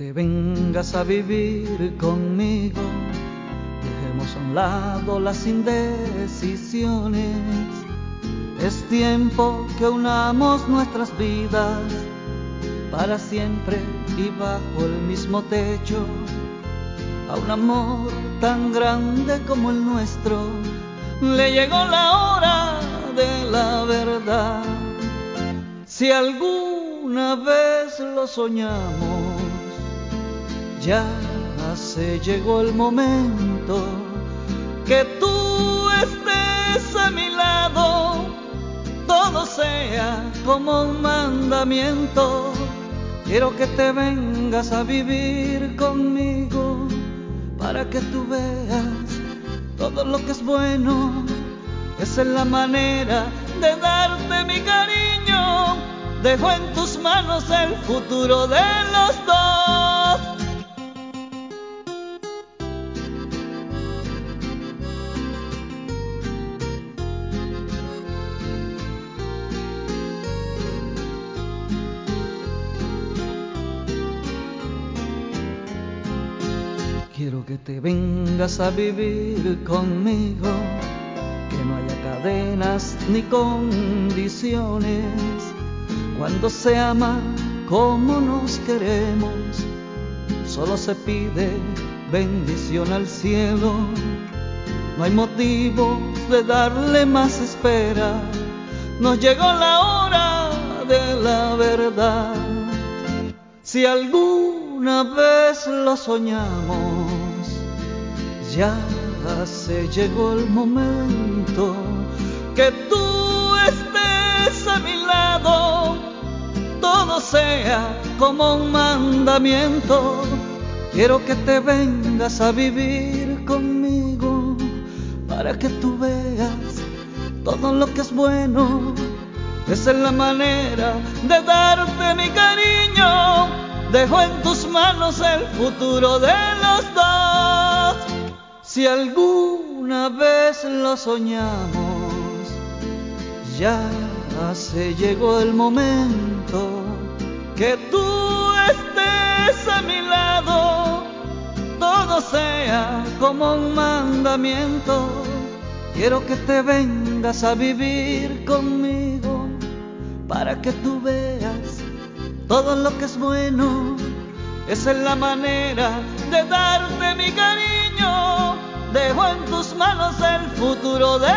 te vengas a vivir conmigo. Dejemos a un lado las indecisiones. Es tiempo que unamos nuestras vidas para siempre y bajo el mismo techo. A un amor tan grande como el nuestro le llegó la hora de la verdad. Si alguna vez lo soñamos, ya se llegó el momento que tú estés a mi lado, todo sea como un mandamiento. Quiero que te vengas a vivir conmigo para que tú veas todo lo que es bueno. Esa es la manera de darte mi cariño. Dejo en tus manos el futuro de los dos. Que te vengas a vivir conmigo, que no haya cadenas ni condiciones. Cuando se ama como nos queremos, solo se pide bendición al cielo. No hay motivo de darle más espera, nos llegó la hora de la verdad. Si alguna vez lo soñamos, ya se llegó el momento que tú estés a mi lado, todo sea como un mandamiento. Quiero que te vengas a vivir conmigo para que tú veas todo lo que es bueno. Esa es la manera de darte mi cariño. Dejo en tus manos el futuro de los dos. Si alguna vez lo soñamos, ya se llegó el momento que tú estés a mi lado, todo sea como un mandamiento. Quiero que te vengas a vivir conmigo para que tú veas todo lo que es bueno. Esa es la manera de darte mi cariño. Dejo en tus manos el futuro de